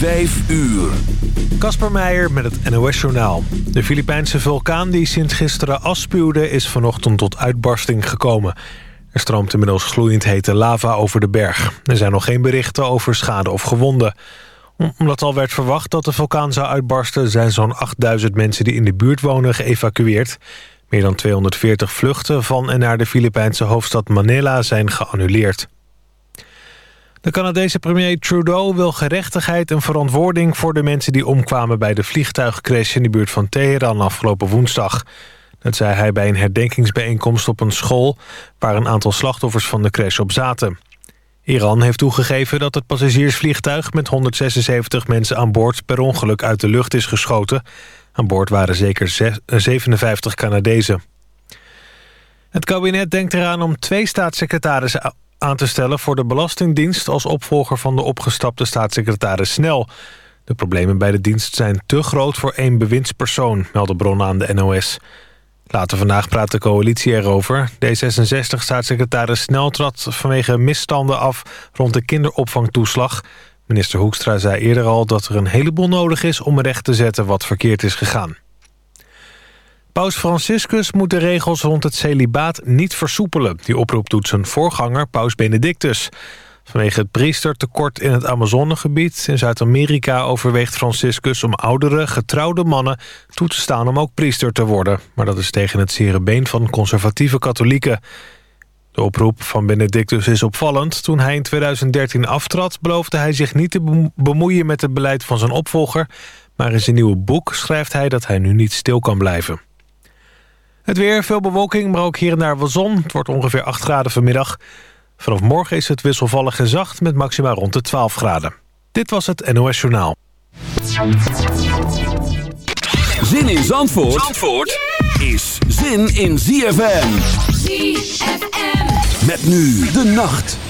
Vijf uur. Kasper Meijer met het NOS-journaal. De Filipijnse vulkaan die sinds gisteren afspuwde... is vanochtend tot uitbarsting gekomen. Er stroomt inmiddels gloeiend hete lava over de berg. Er zijn nog geen berichten over schade of gewonden. Omdat al werd verwacht dat de vulkaan zou uitbarsten... zijn zo'n 8000 mensen die in de buurt wonen geëvacueerd. Meer dan 240 vluchten van en naar de Filipijnse hoofdstad Manila zijn geannuleerd. De Canadese premier Trudeau wil gerechtigheid en verantwoording... voor de mensen die omkwamen bij de vliegtuigcrash... in de buurt van Teheran afgelopen woensdag. Dat zei hij bij een herdenkingsbijeenkomst op een school... waar een aantal slachtoffers van de crash op zaten. Iran heeft toegegeven dat het passagiersvliegtuig... met 176 mensen aan boord per ongeluk uit de lucht is geschoten. Aan boord waren zeker 57 Canadezen. Het kabinet denkt eraan om twee staatssecretarissen aan te stellen voor de Belastingdienst... als opvolger van de opgestapte staatssecretaris Snel. De problemen bij de dienst zijn te groot voor één bewindspersoon... melden bronnen aan de NOS. Later vandaag praat de coalitie erover. D66-staatssecretaris Snel trad vanwege misstanden af... rond de kinderopvangtoeslag. Minister Hoekstra zei eerder al dat er een heleboel nodig is... om recht te zetten wat verkeerd is gegaan. Paus Franciscus moet de regels rond het celibaat niet versoepelen. Die oproep doet zijn voorganger, Paus Benedictus. Vanwege het priestertekort in het Amazonegebied in Zuid-Amerika... overweegt Franciscus om oudere, getrouwde mannen toe te staan om ook priester te worden. Maar dat is tegen het zere been van conservatieve katholieken. De oproep van Benedictus is opvallend. Toen hij in 2013 aftrad, beloofde hij zich niet te bemoeien met het beleid van zijn opvolger... maar in zijn nieuwe boek schrijft hij dat hij nu niet stil kan blijven. Het weer, veel bewolking, maar ook hier en daar wat zon. Het wordt ongeveer 8 graden vanmiddag. Vanaf morgen is het wisselvallig en zacht met maxima rond de 12 graden. Dit was het NOS Journaal. Zin in Zandvoort, Zandvoort is zin in ZFM. ZFM. Met nu de nacht.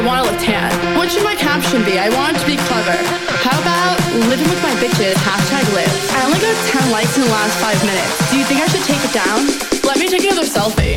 I want to look tan. What should my caption be? I want it to be clever. How about living with my bitches, hashtag live. I only got 10 likes in the last five minutes. Do you think I should take it down? Let me take another selfie.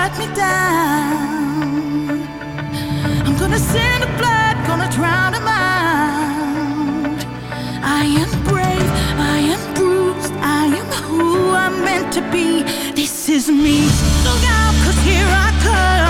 let me down. I'm gonna send a blood, gonna drown a mind. I am brave, I am bruised, I am who I'm meant to be. This is me. Look out, cause here I come.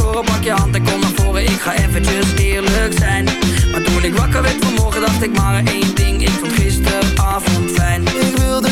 pak je hand en kom naar voren. Ik ga eventjes eerlijk zijn. Maar toen ik wakker werd vanmorgen dacht ik maar één ding. Ik vond gisteravond fijn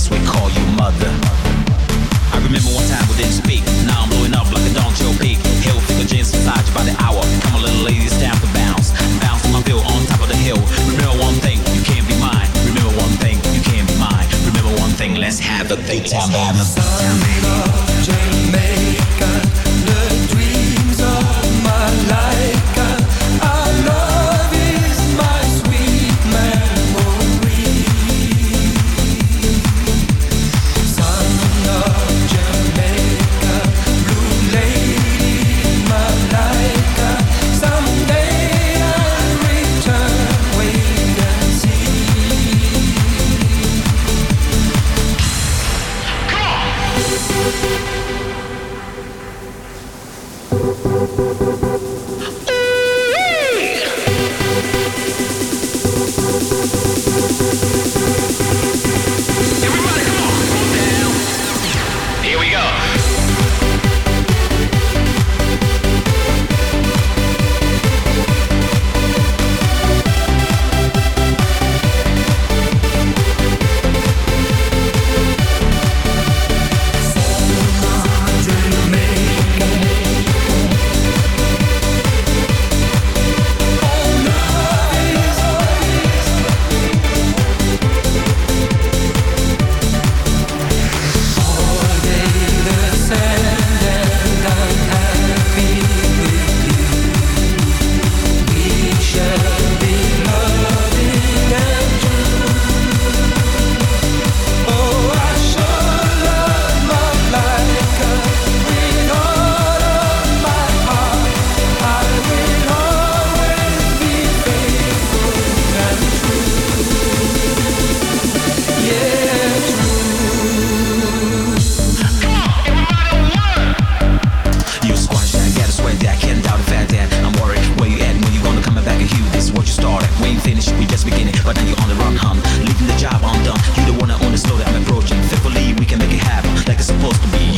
Guess we call you mother. I remember one time we didn't speak. Now I'm blowing up like a Don Joe peak. Hill figure jeans inside you by the hour. Come on, little ladies, down to bounce. Bounce on my bill on top of the hill. Remember one thing, you can't be mine. Remember one thing, you can't be mine. Remember one thing, let's have a good time. Jamaica,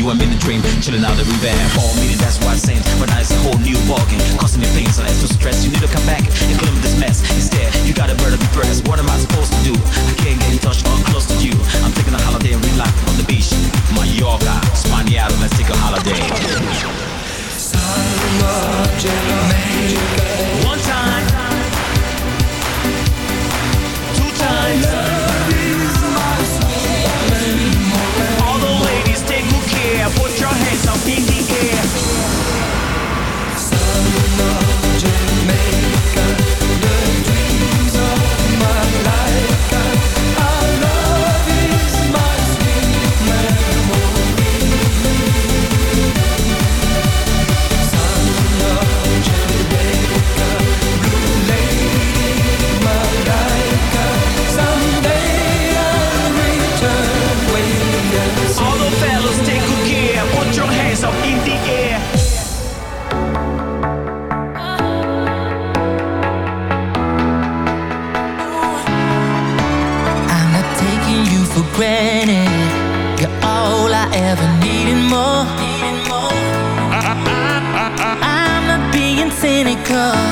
you, I'm in the dream, chilling out the revamp. All meaning that's why I sing, but now it's a whole new bargain. Causing me pain, so that's no stress. You need to come back and clean up this mess. Instead, you got a bird of breast. What am I supposed to do? I can't get in touch or close to you. I'm taking a holiday and relax on the beach. Mallorca, Spaniardo, let's take a holiday. One time, two times. in the air. nada.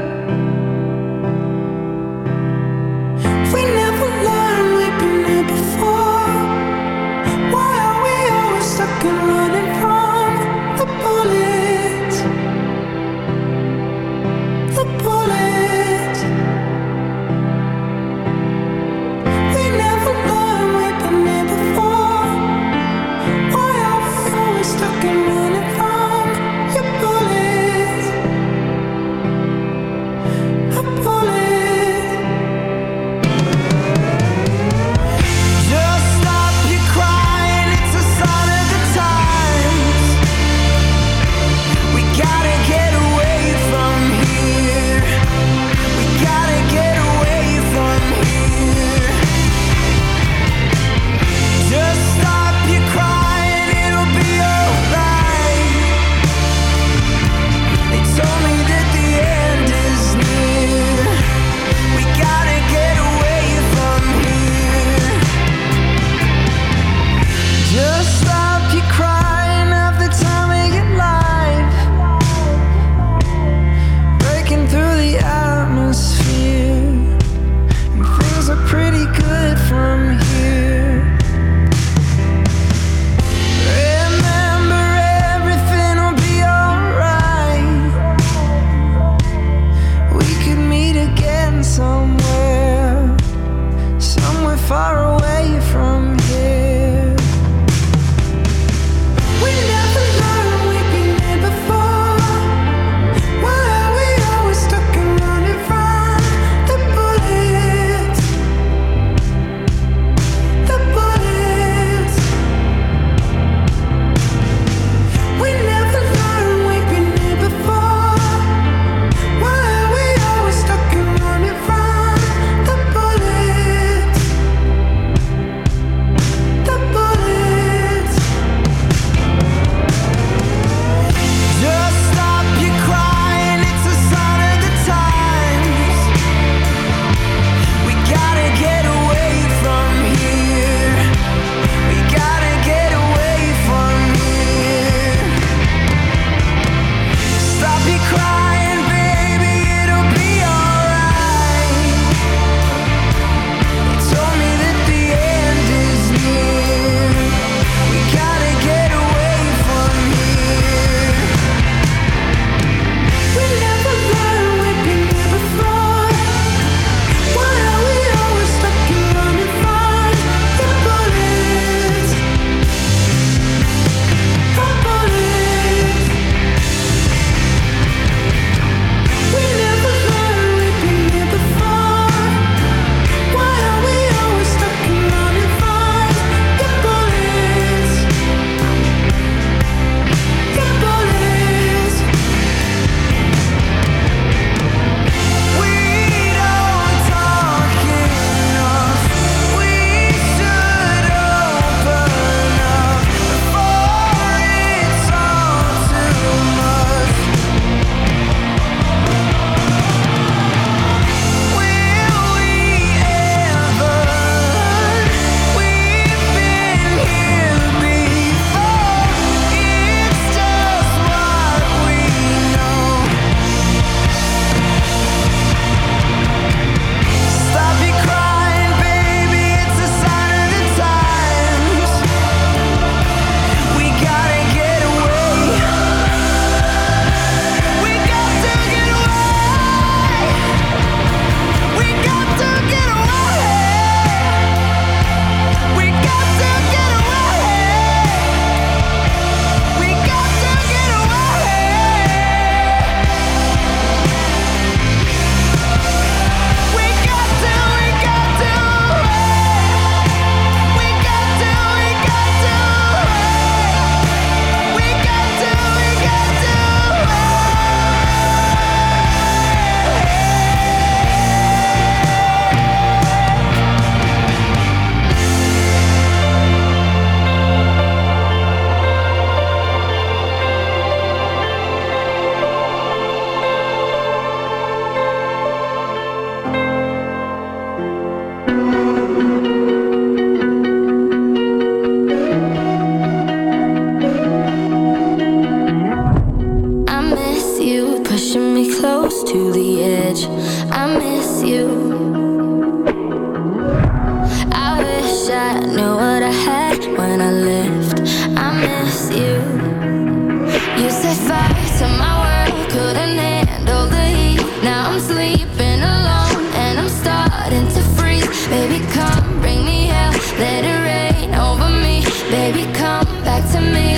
sleeping alone and I'm starting to freeze. Baby, come bring me hell. Let it rain over me. Baby, come back to me.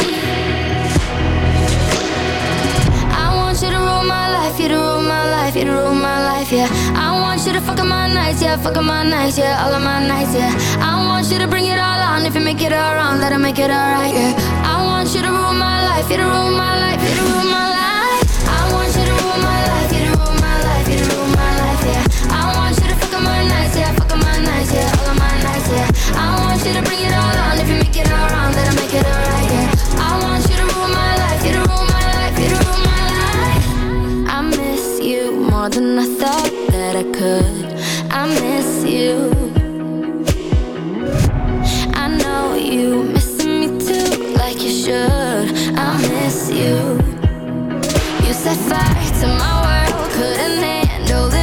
I want you to rule my life, you to rule my life, you to rule my life, yeah. I want you to my nights, yeah, my nights, yeah, all of my nights, yeah. I want you to bring it all on. If you make it all wrong, let it make it alright, yeah. I want you to rule my life, you to rule my life, you to rule my life. I want you to bring it all on. If you make it all wrong, that'll make it alright, yeah. I want you to rule my life, you to rule my life, you to rule my life. I miss you more than I thought that I could. I miss you. I know you missing me too, like you should. I miss you. You set fire to my world, couldn't handle the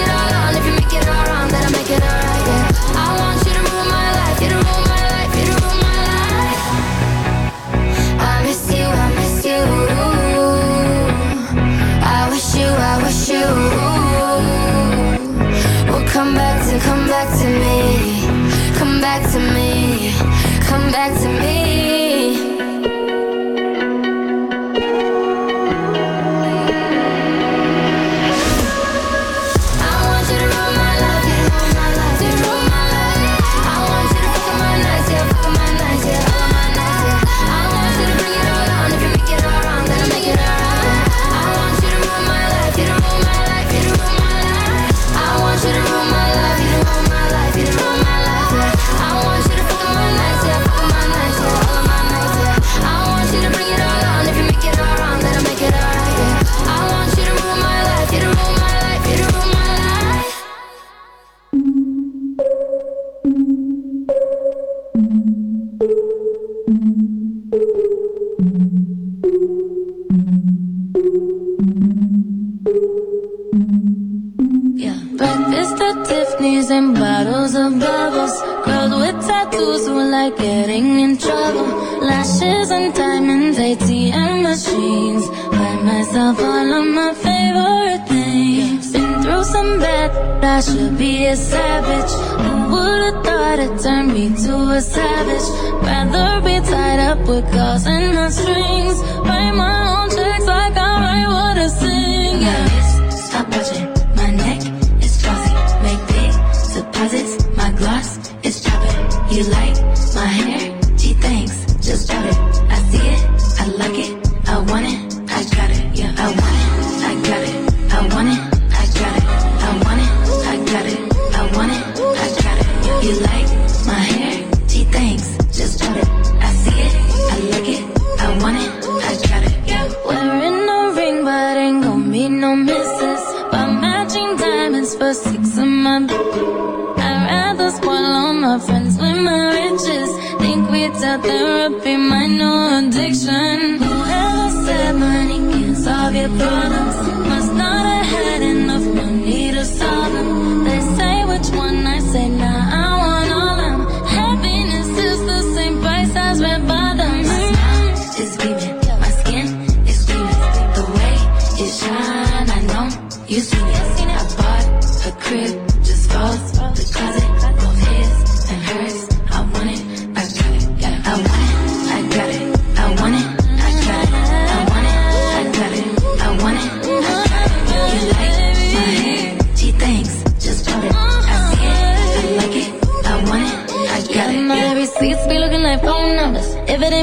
to me, was time gonna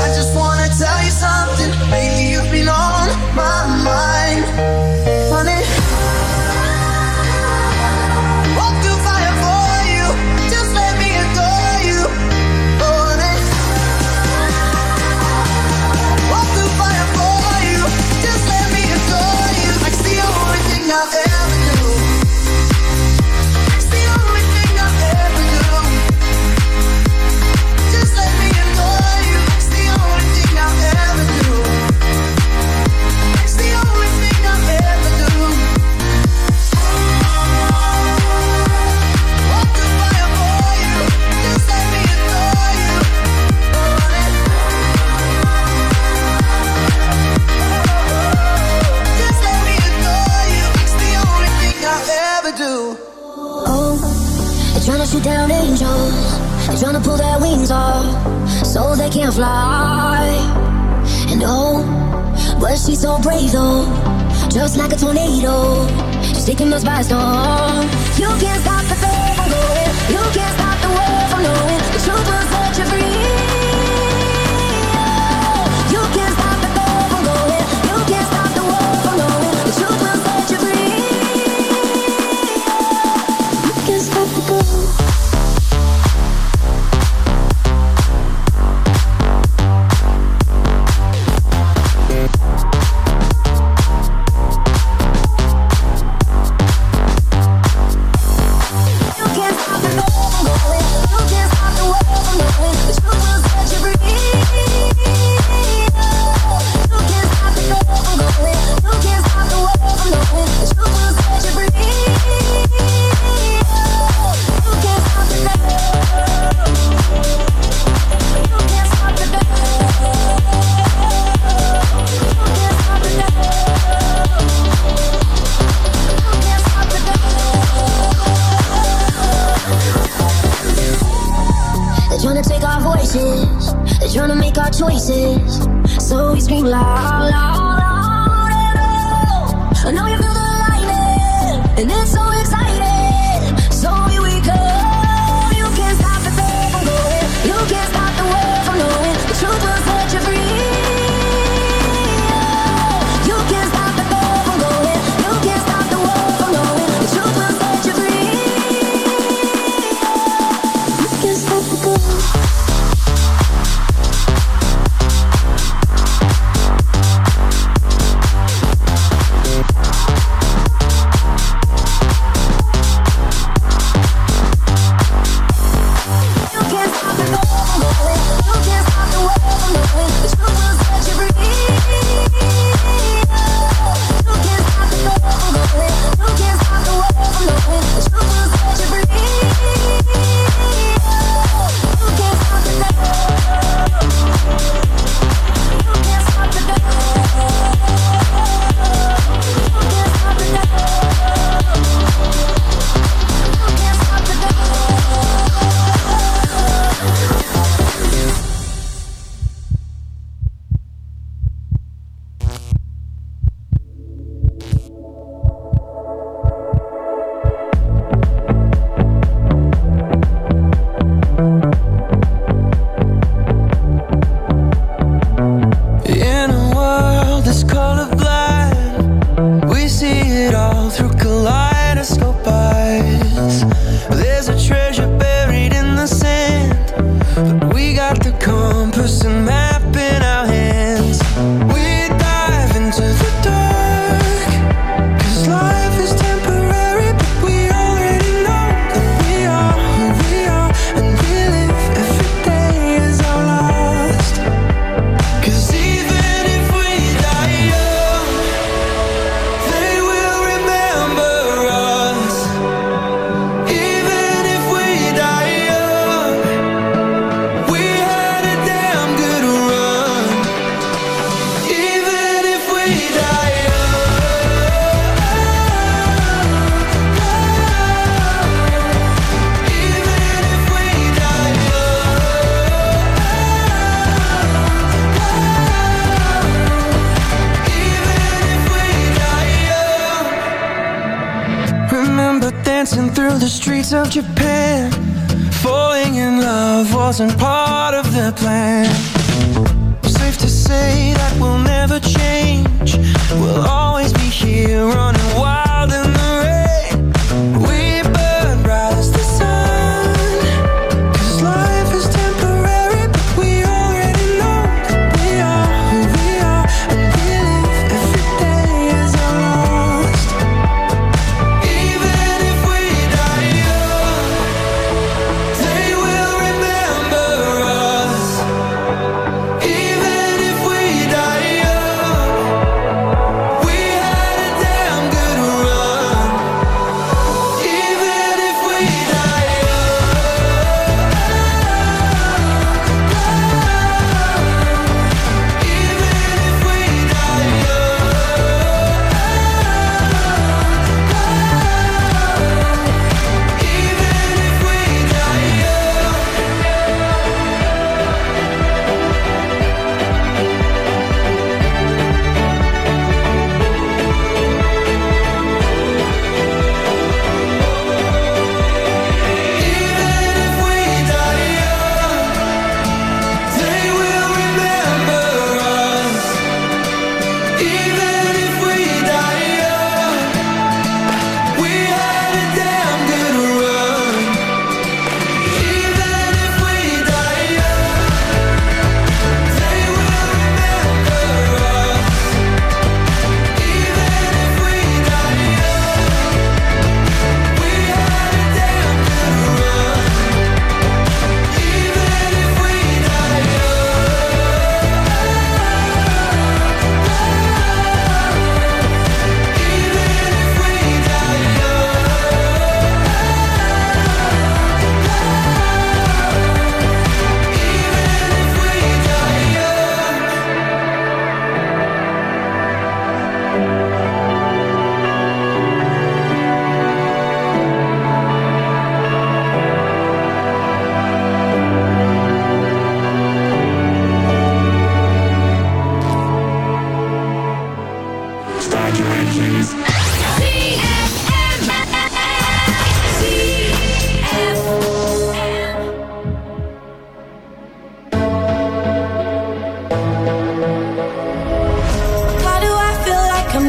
I just wanna tell you something. Lately you've been on my can fly. And oh, but she's so brave though, just like a tornado, she's taking us by storm. You can't stop the faith from going, you can't stop the world from knowing the truth will set you free.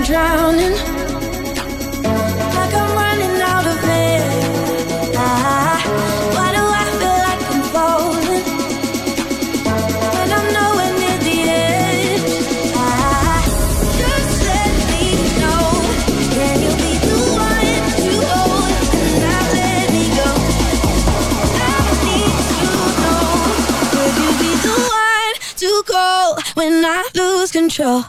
drowning. Like I'm running out of air. Ah, why do I feel like I'm falling? I'm nowhere near the edge. Ah, just let me know. Can you be the one to hold and not let me go? I need to know. Could you be the one to call when I lose control?